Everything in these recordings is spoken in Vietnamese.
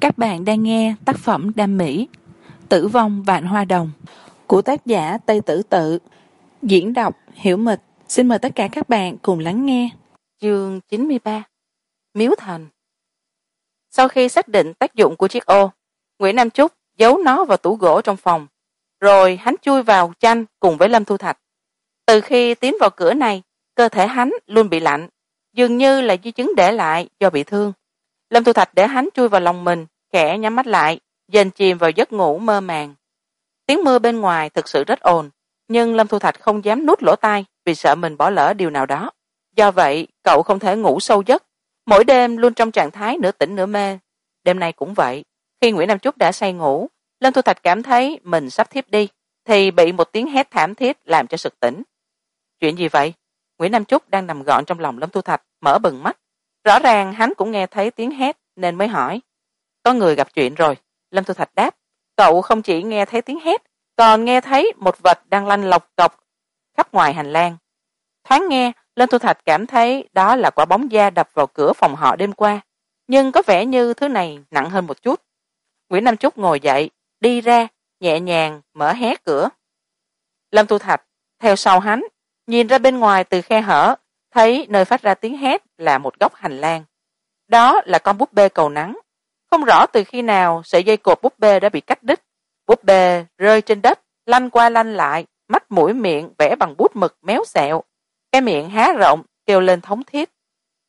các bạn đang nghe tác phẩm đam mỹ, tử vong vạn hoa đồng, của tác giả tây tử tự. Diễn đọc hiểu mịch. Xin mời tất cả các bạn cùng lắng nghe. Chương chín mươi ba, miếu thành. Sau khi xác định tác dụng của chiếc ô, nguyễn nam trúc giấu nó vào tủ gỗ trong phòng, rồi hắn chui vào chanh cùng với lâm thu thạch. Từ khi tiến vào cửa này, cơ thể hắn luôn bị lạnh, dường như là di chứng để lại do bị thương lâm thu thạch để hắn chui vào lòng mình, khẽ nhắm mắt lại dần chìm vào giấc ngủ mơ màng. Tiếng mưa bên ngoài thực sự rất ồn, nhưng lâm thu thạch không dám nuốt lỗ tai vì sợ mình bỏ lỡ điều nào đó. Do vậy, cậu không thể ngủ sâu giấc, mỗi đêm luôn trong trạng thái nửa tỉnh nửa mê. Đêm nay cũng vậy, khi nguyễn nam trúc đã say ngủ, lâm thu thạch cảm thấy mình sắp thiếp đi, thì bị một tiếng hét thảm thiết làm cho sực tỉnh. Chuyện gì vậy? Nguyễn nam trúc đang nằm gọn trong lòng lâm thu thạch, mở bừng mắt rõ ràng hắn cũng nghe thấy tiếng hét, nên mới hỏi. Có người gặp chuyện rồi. Lâm thu thạch đáp, cậu không chỉ nghe thấy tiếng hét, còn nghe thấy một vật đang lanh lọc cọc khắp ngoài hành lang. Thoáng nghe, lâm thu thạch cảm thấy đó là quả bóng da đập vào cửa phòng họ đêm qua, nhưng có vẻ như thứ này nặng hơn một chút. Nguyễn nam trúc ngồi dậy, đi ra, nhẹ nhàng mở hé cửa. Lâm thu thạch, theo sau hắn, nhìn ra bên ngoài từ khe hở thấy nơi phát ra tiếng hét là một góc hành lang. Đó là con búp bê cầu nắng. Không rõ từ khi nào sợi dây cột búp bê đã bị cắt đứt. Búp bê rơi trên đất, lăn qua lăn lại, mắt, mũi, miệng vẽ bằng bút mực méo xẹo. Cái miệng há rộng, kêu lên thống thiết.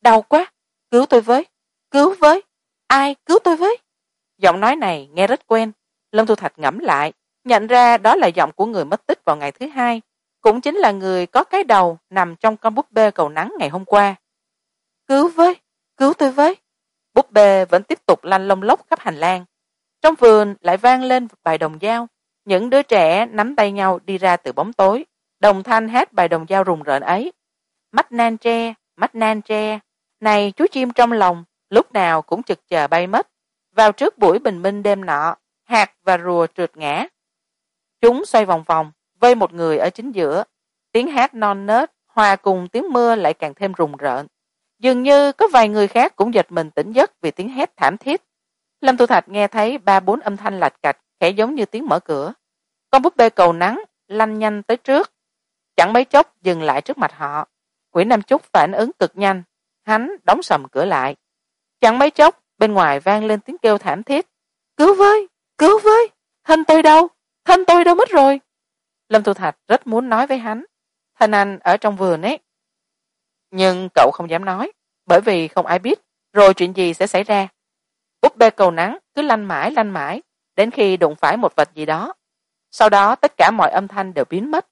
Đau quá, cứu tôi với, cứu với, ai cứu tôi với? Giọng nói này nghe rất quen. Lâm thu thạch ngẫm lại, nhận ra đó là giọng của người mất tích vào ngày thứ hai cũng chính là người có cái đầu nằm trong con búp bê cầu nắng ngày hôm qua. Cứu với, cứu tôi với. Búp bê vẫn tiếp tục lăn lông lốc khắp hành lang. Trong vườn lại vang lên bài đồng dao. Những đứa trẻ nắm tay nhau đi ra từ bóng tối. Đồng thanh hát bài đồng dao rùng rợn ấy. Mắt nan tre, mắt nan tre. Này chú chim trong lòng, lúc nào cũng chực chờ bay mất. Vào trước buổi bình minh đêm nọ, hạt và rùa trượt ngã. Chúng xoay vòng vòng vây một người ở chính giữa. Tiếng hát non nớt, hòa cùng tiếng mưa lại càng thêm rùng rợn. Dường như có vài người khác cũng giật mình tỉnh giấc vì tiếng hét thảm thiết. Lâm tu thạch nghe thấy ba bốn âm thanh lạch cạch, khẽ giống như tiếng mở cửa. Con búp bê cầu nắng, lanh nhanh tới trước. Chẳng mấy chốc dừng lại trước mặt họ. Nguyễn nam chúc phản ứng cực nhanh. Hắn đóng sầm cửa lại. Chẳng mấy chốc, bên ngoài vang lên tiếng kêu thảm thiết. Cứu với cứu với, thân tôi đâu, thân tôi đâu mất rồi lâm thu thạch rất muốn nói với hắn. Thân anh ở trong vườn ấy. Nhưng cậu không dám nói, bởi vì không ai biết rồi chuyện gì sẽ xảy ra. Búp bê cầu nắng cứ lanh mãi lanh mãi, đến khi đụng phải một vật gì đó. Sau đó tất cả mọi âm thanh đều biến mất.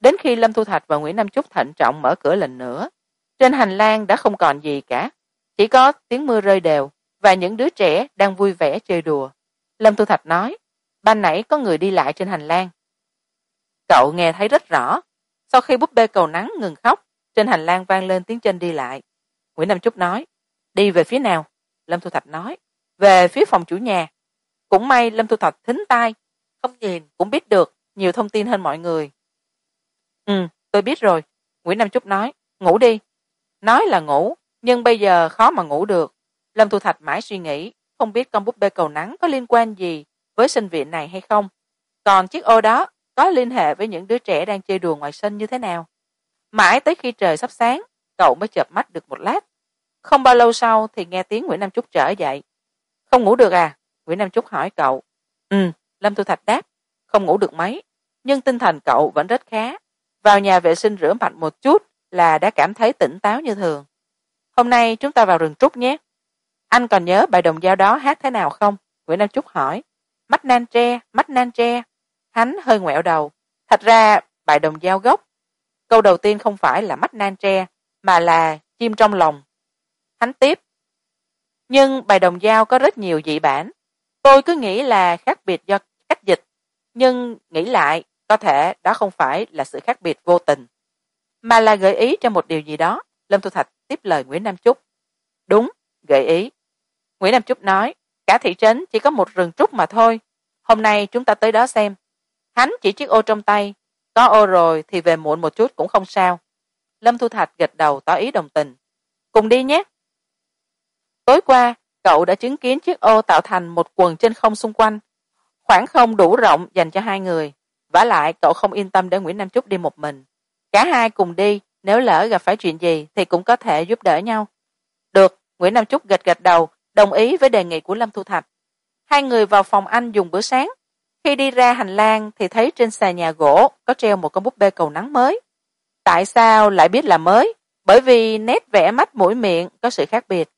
Đến khi lâm thu thạch và nguyễn nam trúc thận trọng mở cửa lần nữa, trên hành lang đã không còn gì cả. Chỉ có tiếng mưa rơi đều và những đứa trẻ đang vui vẻ chơi đùa. Lâm thu thạch nói, ban nãy có người đi lại trên hành lang cậu nghe thấy rất rõ. Sau khi búp bê cầu nắng ngừng khóc, trên hành lang vang lên tiếng chân đi lại. Nguyễn nam trúc nói, đi về phía nào? Lâm thu thạch nói, về phía phòng chủ nhà. Cũng may lâm thu thạch thính tai, không nhìn cũng biết được nhiều thông tin hơn mọi người. Ừ tôi biết rồi, nguyễn nam trúc nói, ngủ đi. Nói là ngủ, nhưng bây giờ khó mà ngủ được. Lâm thu thạch mãi suy nghĩ, không biết con búp bê cầu nắng có liên quan gì với sinh viện này hay không. Còn chiếc ô đó có liên hệ với những đứa trẻ đang chơi đùa ngoài sân như thế nào. Mãi tới khi trời sắp sáng, cậu mới chợp mắt được một lát. Không bao lâu sau thì nghe tiếng nguyễn nam trúc trở dậy. Không ngủ được à? Nguyễn nam trúc hỏi cậu. Ừ lâm thu thạch đáp, không ngủ được mấy, nhưng tinh thần cậu vẫn rất khá. Vào nhà vệ sinh rửa mặt một chút là đã cảm thấy tỉnh táo như thường. Hôm nay chúng ta vào rừng trúc nhé. Anh còn nhớ bài đồng dao đó hát thế nào không? Nguyễn nam trúc hỏi. Mắt nan tre, mắt nan tre hắn hơi ngoẹo đầu. Thật ra, bài đồng dao gốc. Câu đầu tiên không phải là mắt nan tre, mà là chim trong lòng. Hắn tiếp. Nhưng bài đồng dao có rất nhiều dị bản. Tôi cứ nghĩ là khác biệt do cách dịch. Nhưng nghĩ lại, có thể đó không phải là sự khác biệt vô tình. Mà là gợi ý cho một điều gì đó, lâm thu thạch tiếp lời nguyễn nam trúc đúng, gợi ý. Nguyễn nam trúc nói, cả thị trấn chỉ có một rừng trúc mà thôi. Hôm nay chúng ta tới đó xem hắn chỉ chiếc ô trong tay. Có ô rồi thì về muộn một chút cũng không sao. Lâm thu thạch gật đầu tỏ ý đồng tình. Cùng đi nhé. Tối qua, cậu đã chứng kiến chiếc ô tạo thành một quần trên không xung quanh. Khoảng không đủ rộng dành cho hai người. Vả lại, cậu không yên tâm để nguyễn nam trúc đi một mình. Cả hai cùng đi, nếu lỡ gặp phải chuyện gì thì cũng có thể giúp đỡ nhau. Được, nguyễn nam trúc gật gật đầu, đồng ý với đề nghị của lâm thu thạch. Hai người vào phòng anh dùng bữa sáng khi đi ra hành lang thì thấy trên xà nhà gỗ có treo một con búp bê cầu nắng mới. Tại sao lại biết là mới? Bởi vì nét vẽ mắt mũi miệng có sự khác biệt.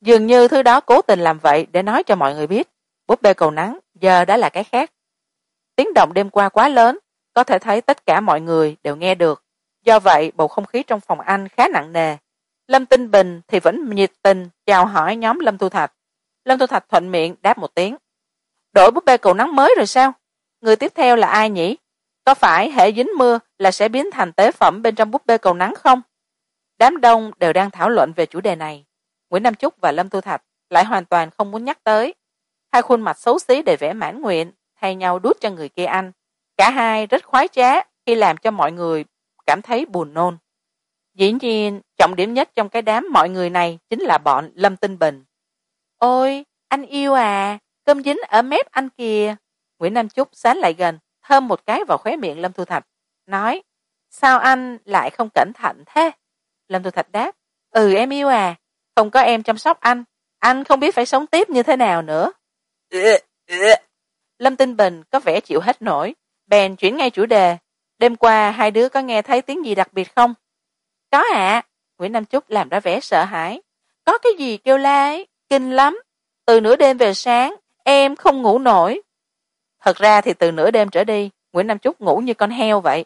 Dường như thứ đó cố tình làm vậy để nói cho mọi người biết, búp bê cầu nắng giờ đã là cái khác. Tiếng động đêm qua quá lớn, có thể thấy tất cả mọi người đều nghe được. Do vậy, bầu không khí trong phòng anh khá nặng nề. Lâm tinh bình thì vẫn nhiệt tình chào hỏi nhóm lâm thu thạch. Lâm thu thạch thuận miệng đáp một tiếng đổi búp bê cầu nắng mới rồi sao? Người tiếp theo là ai nhỉ? Có phải hệ dính mưa là sẽ biến thành tế phẩm bên trong búp bê cầu nắng không? Đám đông đều đang thảo luận về chủ đề này. Nguyễn nam chúc và lâm thu thạch lại hoàn toàn không muốn nhắc tới. Hai khuôn mặt xấu xí để vẽ mãn nguyện, thay nhau đút cho người kia ăn cả hai rất khoái trá khi làm cho mọi người cảm thấy buồn nôn. Dĩ nhiên, trọng điểm nhất trong cái đám mọi người này chính là bọn lâm tinh bình. Ôi, anh yêu à cơm dính ở mép anh kìa. Nguyễn nam chúc sán lại gần, thơm một cái vào khóe miệng lâm thu thạch. Nói, sao anh lại không cẩn thận thế? Lâm thu thạch đáp ừ em yêu à không có em chăm sóc anh anh không biết phải sống tiếp như thế nào nữa. Lâm tinh bình có vẻ chịu hết nổi, bèn chuyển ngay chủ đề, đêm qua hai đứa có nghe thấy tiếng gì đặc biệt không? Có ạ. À. nguyễn nam trúc làm ra vẻ sợ hãi, có cái gì kêu la ấy, kinh lắm. Từ nửa đêm về sáng em không ngủ nổi. Thật ra thì từ nửa đêm trở đi, nguyễn nam trúc ngủ như con heo vậy.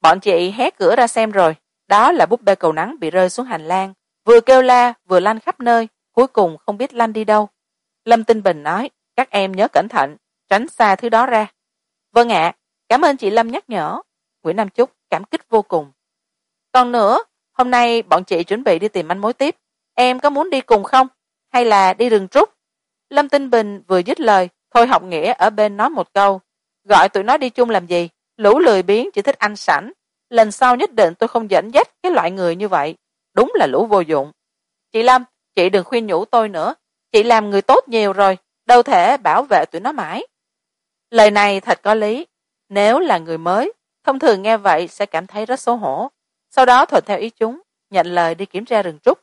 Bọn chị hé cửa ra xem rồi. Đó là búp bê cầu nắng bị rơi xuống hành lang. Vừa kêu la, vừa lăn khắp nơi. Cuối cùng không biết lăn đi đâu. Lâm tinh bình nói, các em nhớ cẩn thận, tránh xa thứ đó ra. Vâng ạ, cảm ơn chị lâm nhắc nhở. Nguyễn nam trúc cảm kích vô cùng. Còn nữa, hôm nay bọn chị chuẩn bị đi tìm manh mối tiếp. Em có muốn đi cùng không? Hay là đi rừng trúc? Lâm tinh bình vừa dứt lời, thôi học nghĩa ở bên nói một câu. Gọi tụi nó đi chung làm gì? Lũ lười biếng chỉ thích ăn sẵn. Lần sau nhất định tôi không dẫn dắt cái loại người như vậy. Đúng là lũ vô dụng. Chị lâm, chị đừng khuyên nhủ tôi nữa. Chị làm người tốt nhiều rồi, đâu thể bảo vệ tụi nó mãi. Lời này thật có lý. Nếu là người mới, thông thường nghe vậy sẽ cảm thấy rất xấu hổ. Sau đó thuận theo ý chúng, nhận lời đi kiểm tra rừng trúc.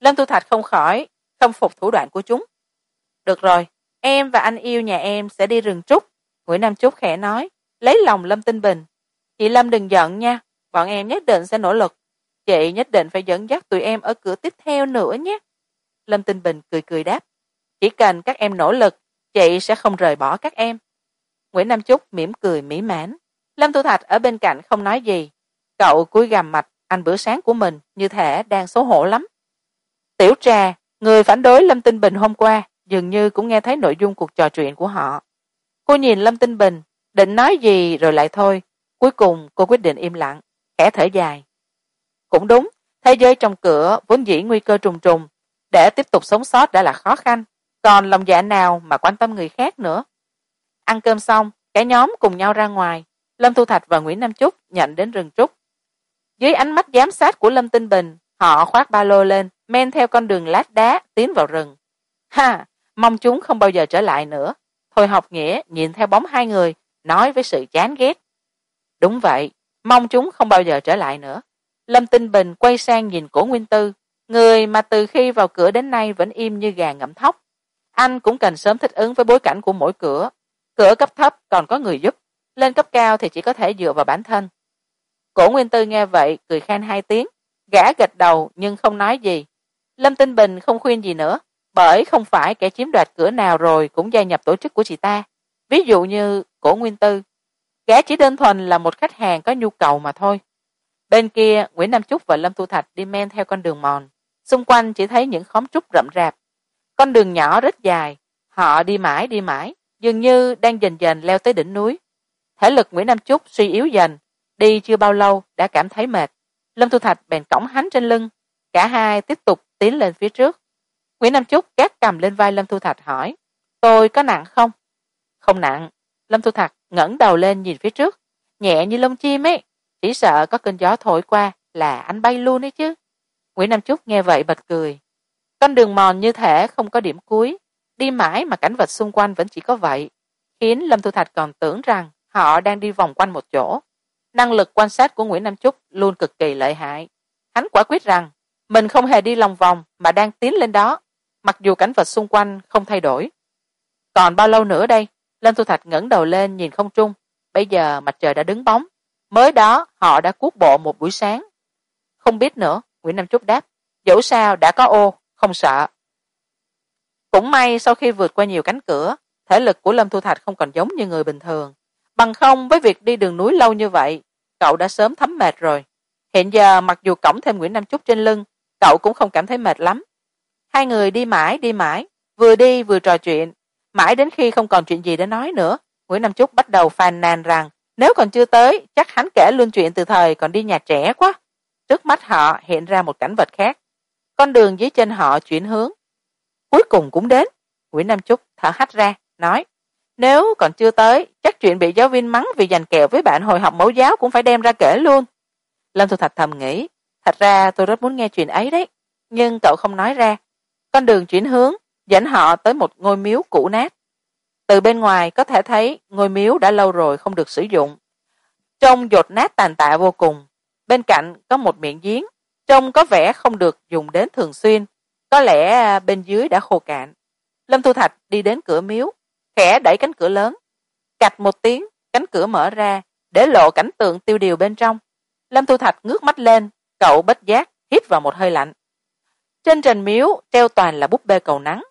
Lâm tu thạch không khỏi, không phục thủ đoạn của chúng được rồi, em và anh yêu nhà em sẽ đi rừng trúc. Nguyễn nam trúc khẽ nói, lấy lòng lâm tinh bình. Chị lâm đừng giận nha, bọn em nhất định sẽ nỗ lực. Chị nhất định phải dẫn dắt tụi em ở cửa tiếp theo nữa nhé. Lâm tinh bình cười cười đáp, chỉ cần các em nỗ lực, chị sẽ không rời bỏ các em. Nguyễn nam trúc mỉm cười mỹ mãn. Lâm thu thạch ở bên cạnh không nói gì. Cậu cúi gằm mặt, ăn bữa sáng của mình như thể đang xấu hổ lắm. Tiểu trà, người phản đối lâm tinh bình hôm qua dường như cũng nghe thấy nội dung cuộc trò chuyện của họ. Cô nhìn lâm tinh bình, định nói gì rồi lại thôi. Cuối cùng, cô quyết định im lặng, khẽ thở dài. Cũng đúng, thế giới trong cửa vốn dĩ nguy cơ trùng trùng. Để tiếp tục sống sót đã là khó khăn, còn lòng dạ nào mà quan tâm người khác nữa? Ăn cơm xong, cả nhóm cùng nhau ra ngoài. Lâm thu thạch và nguyễn nam trúc nhận đến rừng trúc. Dưới ánh mắt giám sát của lâm tinh bình, họ khoác ba lô lên, men theo con đường lát đá tiến vào rừng. Ha mong chúng không bao giờ trở lại nữa. Thôi học nghĩa, nhìn theo bóng hai người, nói với sự chán ghét. Đúng vậy, mong chúng không bao giờ trở lại nữa. Lâm tinh bình quay sang nhìn cổ nguyên tư, người mà từ khi vào cửa đến nay vẫn im như gà ngậm thóc. Anh cũng cần sớm thích ứng với bối cảnh của mỗi cửa. Cửa cấp thấp, còn có người giúp. Lên cấp cao thì chỉ có thể dựa vào bản thân. Cổ nguyên tư nghe vậy, cười khen hai tiếng, gã gật đầu nhưng không nói gì. Lâm tinh bình không khuyên gì nữa bởi không phải kẻ chiếm đoạt cửa nào rồi cũng gia nhập tổ chức của chị ta. Ví dụ như cổ nguyên tư. Gã chỉ đơn thuần là một khách hàng có nhu cầu mà thôi. Bên kia, nguyễn nam trúc và lâm thu thạch đi men theo con đường mòn. Xung quanh chỉ thấy những khóm trúc rậm rạp. Con đường nhỏ rất dài. Họ đi mãi đi mãi, dường như đang dần dần leo tới đỉnh núi. Thể lực nguyễn nam trúc suy yếu dần. Đi chưa bao lâu, đã cảm thấy mệt. Lâm thu thạch bèn cõng hắn trên lưng. Cả hai tiếp tục tiến lên phía trước nguyễn nam trúc gác cầm lên vai lâm thu thạch hỏi, tôi có nặng không? Không nặng. Lâm thu thạch ngẩng đầu lên nhìn phía trước, nhẹ như lông chim ấy, chỉ sợ có cơn gió thổi qua là anh bay luôn ấy chứ. Nguyễn nam trúc nghe vậy bật cười, con đường mòn như thể không có điểm cuối, đi mãi mà cảnh vật xung quanh vẫn chỉ có vậy. Khiến lâm thu thạch còn tưởng rằng họ đang đi vòng quanh một chỗ. Năng lực quan sát của nguyễn nam trúc luôn cực kỳ lợi hại. Hắn quả quyết rằng mình không hề đi lòng vòng mà đang tiến lên đó mặc dù cảnh vật xung quanh không thay đổi. Còn bao lâu nữa đây? Lâm thu thạch ngẩng đầu lên nhìn không trung. Bây giờ mặt trời đã đứng bóng. Mới đó, họ đã cuốc bộ một buổi sáng. Không biết nữa, nguyễn nam trúc đáp. Dẫu sao, đã có ô, không sợ. Cũng may sau khi vượt qua nhiều cánh cửa, thể lực của lâm thu thạch không còn giống như người bình thường. Bằng không, với việc đi đường núi lâu như vậy, cậu đã sớm thấm mệt rồi. Hiện giờ, mặc dù cõng thêm nguyễn nam trúc trên lưng, cậu cũng không cảm thấy mệt lắm hai người đi mãi đi mãi, vừa đi vừa trò chuyện. Mãi đến khi không còn chuyện gì để nói nữa, nguyễn nam trúc bắt đầu phàn nàn rằng, nếu còn chưa tới, chắc hắn kể luôn chuyện từ thời còn đi nhà trẻ quá. Trước mắt họ hiện ra một cảnh vật khác. Con đường dưới chân họ chuyển hướng. Cuối cùng cũng đến, nguyễn nam trúc thở hắt ra, nói, nếu còn chưa tới, chắc chuyện bị giáo viên mắng vì giành kẹo với bạn hồi học mẫu giáo cũng phải đem ra kể luôn. Lâm thu thạch thầm nghĩ, thật ra tôi rất muốn nghe chuyện ấy đấy, nhưng cậu không nói ra con đường chuyển hướng dẫn họ tới một ngôi miếu cũ nát. Từ bên ngoài có thể thấy ngôi miếu đã lâu rồi không được sử dụng. Trông dột nát tàn tạ vô cùng. Bên cạnh có một miệng giếng, trông có vẻ không được dùng đến thường xuyên. Có lẽ à, bên dưới đã khô cạn. Lâm thu thạch đi đến cửa miếu, khẽ đẩy cánh cửa lớn. Cạch một tiếng, cánh cửa mở ra, để lộ cảnh tượng tiêu điều bên trong. Lâm thu thạch ngước mắt lên, cậu bất giác hít vào một hơi lạnh trên trần miếu treo toàn là búp bê cầu nắng.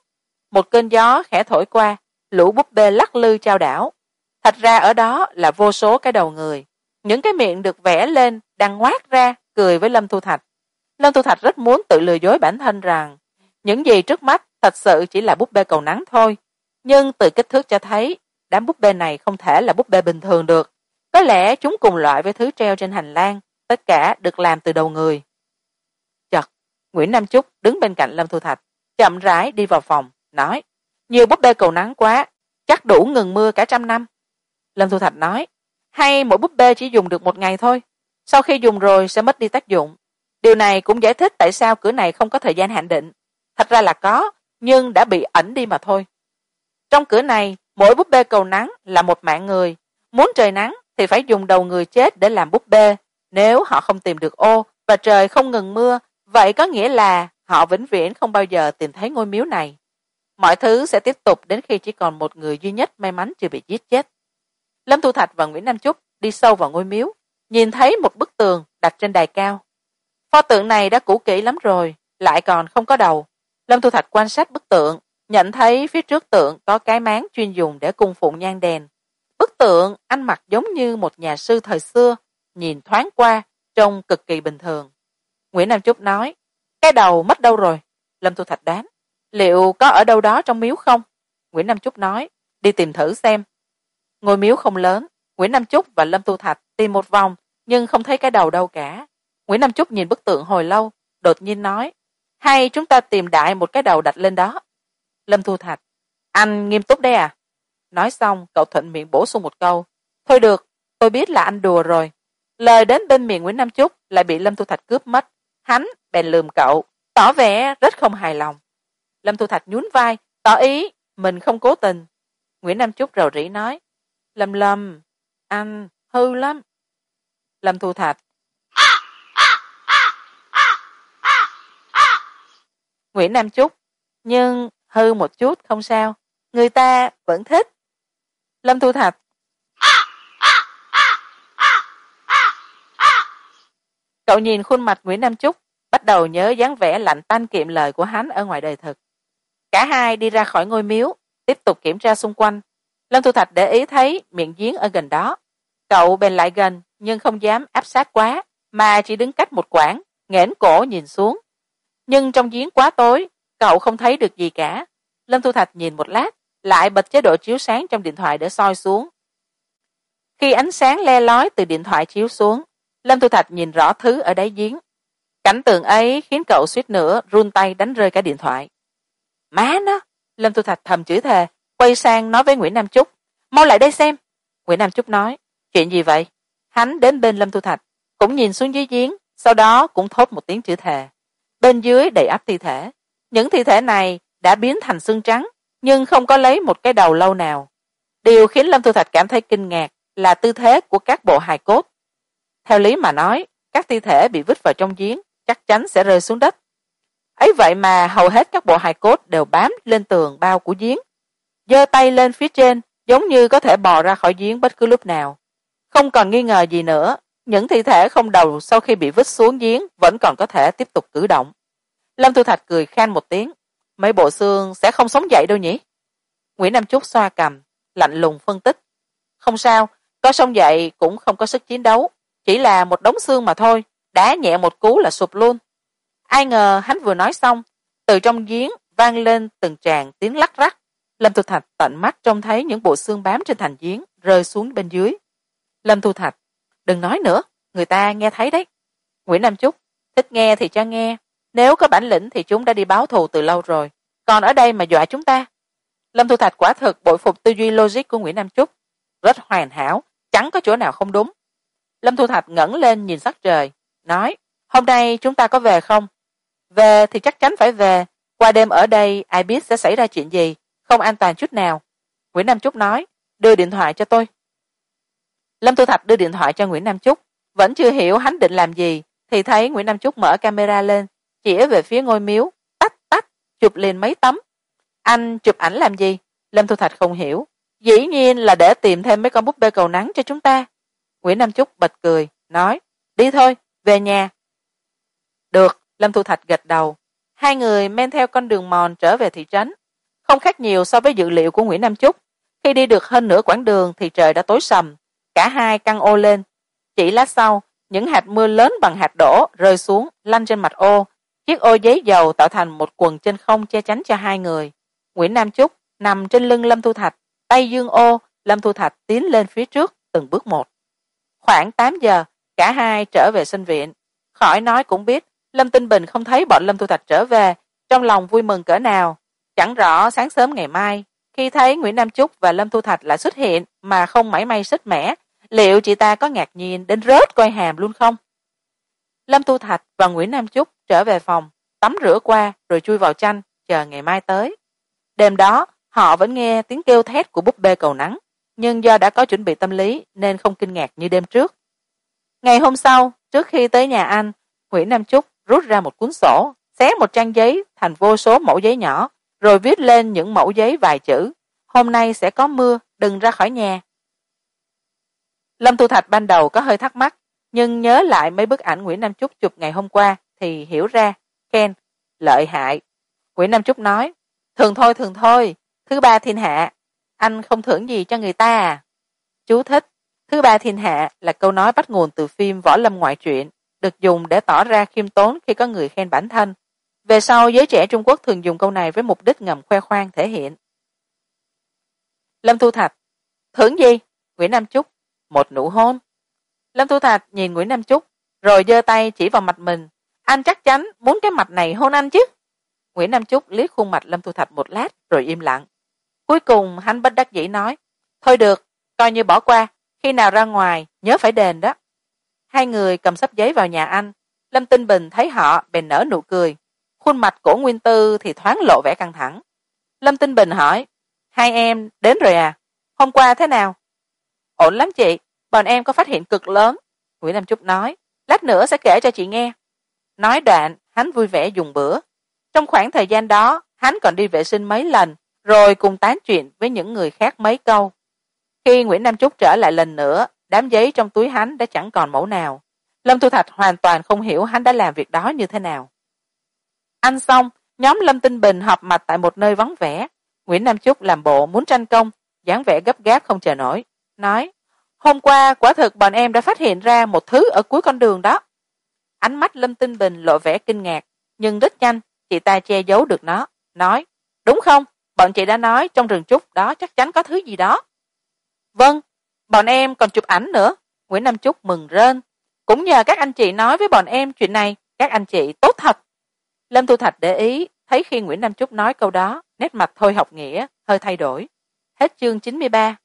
Một cơn gió khẽ thổi qua, lũ búp bê lắc lư trao đảo. Thật ra ở đó là vô số cái đầu người. Những cái miệng được vẽ lên, đang ngoác ra, cười với lâm thu thạch. Lâm thu thạch rất muốn tự lừa dối bản thân rằng, những gì trước mắt thật sự chỉ là búp bê cầu nắng thôi. Nhưng từ kích thước cho thấy, đám búp bê này không thể là búp bê bình thường được. Có lẽ chúng cùng loại với thứ treo trên hành lang, tất cả được làm từ đầu người nguyễn nam trúc đứng bên cạnh lâm thu thạch, chậm rãi đi vào phòng, nói, nhiều búp bê cầu nắng quá, chắc đủ ngừng mưa cả trăm năm. Lâm thu thạch nói, hay mỗi búp bê chỉ dùng được một ngày thôi, sau khi dùng rồi sẽ mất đi tác dụng. Điều này cũng giải thích tại sao cửa này không có thời gian hạn định. Thật ra là có, nhưng đã bị ẩn đi mà thôi. Trong cửa này, mỗi búp bê cầu nắng là một mạng người. Muốn trời nắng thì phải dùng đầu người chết để làm búp bê. Nếu họ không tìm được ô và trời không ngừng mưa vậy có nghĩa là họ vĩnh viễn không bao giờ tìm thấy ngôi miếu này. Mọi thứ sẽ tiếp tục đến khi chỉ còn một người duy nhất may mắn chưa bị giết chết. Lâm thu thạch và nguyễn nam trúc đi sâu vào ngôi miếu, nhìn thấy một bức tường đặt trên đài cao. Pho tượng này đã cũ kỹ lắm rồi, lại còn không có đầu. Lâm thu thạch quan sát bức tượng, nhận thấy phía trước tượng có cái máng chuyên dùng để cung phụng nhang đèn. Bức tượng ăn mặc giống như một nhà sư thời xưa, nhìn thoáng qua, trông cực kỳ bình thường nguyễn nam chúc nói, cái đầu mất đâu rồi? Lâm thu thạch đoán liệu có ở đâu đó trong miếu không? Nguyễn nam chúc nói, đi tìm thử xem. Ngôi miếu không lớn, nguyễn nam chúc và lâm thu thạch tìm một vòng, nhưng không thấy cái đầu đâu cả. Nguyễn nam chúc nhìn bức tượng hồi lâu, đột nhiên nói, hay chúng ta tìm đại một cái đầu đặt lên đó. Lâm thu thạch, anh nghiêm túc đấy à? Nói xong, cậu thuận miệng bổ sung một câu, thôi được, tôi biết là anh đùa rồi. Lời đến bên miệng nguyễn nam chúc lại bị lâm thu thạch cướp mất hắn bèn lườm cậu, tỏ vẻ rất không hài lòng. Lâm thu thạch nhún vai, tỏ ý mình không cố tình. Nguyễn nam trúc rầu rĩ nói, lâm lâm, anh hư lắm. Lâm thu thạch, nguyễn nam trúc nhưng hư một chút không sao, người ta vẫn thích. Lâm thu thạch cậu nhìn khuôn mặt nguyễn nam trúc bắt đầu nhớ dáng vẻ lạnh tanh kiệm lời của hắn ở ngoài đời thực. Cả hai đi ra khỏi ngôi miếu, tiếp tục kiểm tra xung quanh. Lâm thu thạch để ý thấy miệng giếng ở gần đó. Cậu bèn lại gần, nhưng không dám áp sát quá, mà chỉ đứng cách một quãng, nghển cổ nhìn xuống. Nhưng trong giếng quá tối, cậu không thấy được gì cả. Lâm thu thạch nhìn một lát, lại bật chế độ chiếu sáng trong điện thoại để soi xuống. Khi ánh sáng le lói từ điện thoại chiếu xuống lâm thu thạch nhìn rõ thứ ở đáy giếng. Cảnh tượng ấy khiến cậu suýt nữa run tay đánh rơi cả điện thoại. Má nó, lâm thu thạch thầm chửi thề, quay sang nói với nguyễn nam trúc mau lại đây xem. Nguyễn nam trúc nói, chuyện gì vậy? Hắn đến bên lâm thu thạch, cũng nhìn xuống dưới giếng, sau đó cũng thốt một tiếng chữ thề. Bên dưới đầy ắp thi thể. Những thi thể này đã biến thành xương trắng, nhưng không có lấy một cái đầu lâu nào. Điều khiến lâm thu thạch cảm thấy kinh ngạc là tư thế của các bộ hài cốt theo lý mà nói, các thi thể bị vứt vào trong giếng chắc chắn sẽ rơi xuống đất. Ấy vậy mà hầu hết các bộ hài cốt đều bám lên tường bao của giếng. Giơ tay lên phía trên, giống như có thể bò ra khỏi giếng bất cứ lúc nào. Không còn nghi ngờ gì nữa, những thi thể không đầu sau khi bị vứt xuống giếng vẫn còn có thể tiếp tục cử động. Lâm thu thạch cười khan một tiếng, mấy bộ xương sẽ không sống dậy đâu nhỉ? Nguyễn nam trúc xoa cằm, lạnh lùng phân tích, không sao, có sống dậy cũng không có sức chiến đấu chỉ là một đống xương mà thôi đá nhẹ một cú là sụp luôn. Ai ngờ hắn vừa nói xong từ trong giếng vang lên từng tràng tiếng lắc rắc. Lâm thu thạch tận mắt trông thấy những bộ xương bám trên thành giếng rơi xuống bên dưới. Lâm thu thạch đừng nói nữa người ta nghe thấy đấy. Nguyễn nam Chúc thích nghe thì cho nghe nếu có bản lĩnh thì chúng đã đi báo thù từ lâu rồi còn ở đây mà dọa chúng ta. Lâm thu thạch quả thực bội phục tư duy logic của nguyễn nam Chúc, rất hoàn hảo chẳng có chỗ nào không đúng lâm thu thạch ngẩng lên nhìn sắc trời, nói, hôm nay chúng ta có về không? Về thì chắc chắn phải về. Qua đêm ở đây, ai biết sẽ xảy ra chuyện gì, không an toàn chút nào. Nguyễn nam trúc nói, đưa điện thoại cho tôi. Lâm thu thạch đưa điện thoại cho nguyễn nam trúc vẫn chưa hiểu hắn định làm gì, thì thấy nguyễn nam trúc mở camera lên chĩa về phía ngôi miếu, tách tách, chụp liền mấy tấm. Anh chụp ảnh làm gì? Lâm thu thạch không hiểu, dĩ nhiên là để tìm thêm mấy con búp bê cầu nắng cho chúng ta nguyễn nam Chúc bật cười, nói, đi thôi, về nhà. Được, lâm thu thạch gật đầu. Hai người men theo con đường mòn trở về thị trấn. Không khác nhiều so với dự liệu của nguyễn nam Chúc. khi đi được hơn nửa quãng đường thì trời đã tối sầm, cả hai căng ô lên. Chỉ lát sau, những hạt mưa lớn bằng hạt đổ rơi xuống, lăn trên mặt ô. Chiếc ô giấy dầu tạo thành một quần trên không che chắn cho hai người. Nguyễn nam Chúc nằm trên lưng lâm thu thạch, tay dương ô. Lâm thu thạch tiến lên phía trước từng bước một khoảng tám giờ, cả hai trở về sinh viện. Khỏi nói cũng biết, lâm tinh bình không thấy bọn lâm thu thạch trở về, trong lòng vui mừng cỡ nào. Chẳng rõ sáng sớm ngày mai, khi thấy nguyễn nam trúc và lâm thu thạch lại xuất hiện mà không mảy may xích mẻ, liệu chị ta có ngạc nhiên đến rớt coi hàm luôn không? Lâm thu thạch và nguyễn nam trúc trở về phòng, tắm rửa qua rồi chui vào chanh, chờ ngày mai tới. Đêm đó, họ vẫn nghe tiếng kêu thét của búp bê cầu nắng nhưng do đã có chuẩn bị tâm lý, nên không kinh ngạc như đêm trước. Ngày hôm sau, trước khi tới nhà anh, nguyễn nam trúc rút ra một cuốn sổ, xé một trang giấy thành vô số mẫu giấy nhỏ, rồi viết lên những mẫu giấy vài chữ, hôm nay sẽ có mưa, đừng ra khỏi nhà. Lâm thu thạch ban đầu có hơi thắc mắc, nhưng nhớ lại mấy bức ảnh nguyễn nam trúc chụp ngày hôm qua thì hiểu ra, khen, lợi hại. Nguyễn nam trúc nói, thường thôi thường thôi, thứ ba thiên hạ anh không thưởng gì cho người ta à? Chú thích, thứ ba thiên hạ là câu nói bắt nguồn từ phim võ lâm ngoại truyện, được dùng để tỏ ra khiêm tốn khi có người khen bản thân. Về sau, giới trẻ trung quốc thường dùng câu này với mục đích ngầm khoe khoang thể hiện. Lâm thu thạch, thưởng gì? Nguyễn nam trúc một nụ hôn. Lâm thu thạch nhìn nguyễn nam trúc rồi giơ tay chỉ vào mặt mình. Anh chắc chắn muốn cái mặt này hôn anh chứ? Nguyễn nam trúc liếc khuôn mặt lâm thu thạch một lát, rồi im lặng cuối cùng hắn bất đắc dĩ nói, thôi được, coi như bỏ qua, khi nào ra ngoài nhớ phải đền đó. Hai người cầm sắp giấy vào nhà anh, lâm tinh bình thấy họ bèn nở nụ cười. Khuôn mặt cổ nguyên tư thì thoáng lộ vẻ căng thẳng. Lâm tinh bình hỏi, hai em đến rồi à? Hôm qua thế nào? Ổn lắm chị, bọn em có phát hiện cực lớn. Nguyễn nam trúc nói, lát nữa sẽ kể cho chị nghe. Nói đoạn, hắn vui vẻ dùng bữa. Trong khoảng thời gian đó, hắn còn đi vệ sinh mấy lần rồi cùng tán chuyện với những người khác mấy câu. Khi nguyễn nam trúc trở lại lần nữa, đám giấy trong túi hắn đã chẳng còn mẫu nào. Lâm thu thạch hoàn toàn không hiểu hắn đã làm việc đó như thế nào. Ăn xong, nhóm lâm tinh bình họp mặt tại một nơi vắng vẻ. Nguyễn nam trúc làm bộ muốn tranh công, dáng vẻ gấp gáp không chờ nổi, nói, hôm qua quả thực bọn em đã phát hiện ra một thứ ở cuối con đường đó. Ánh mắt lâm tinh bình lộ vẻ kinh ngạc, nhưng rất nhanh, chị ta che giấu được nó, nói, đúng không? Bọn chị đã nói trong rừng trúc đó chắc chắn có thứ gì đó. Vâng bọn em còn chụp ảnh nữa. Nguyễn nam trúc mừng rơn cũng nhờ các anh chị nói với bọn em chuyện này, các anh chị tốt thật. Lâm thu thạch để ý, thấy khi nguyễn nam trúc nói câu đó, nét mặt thôi học nghĩa, hơi thay đổi. Hết chương chín mươi ba.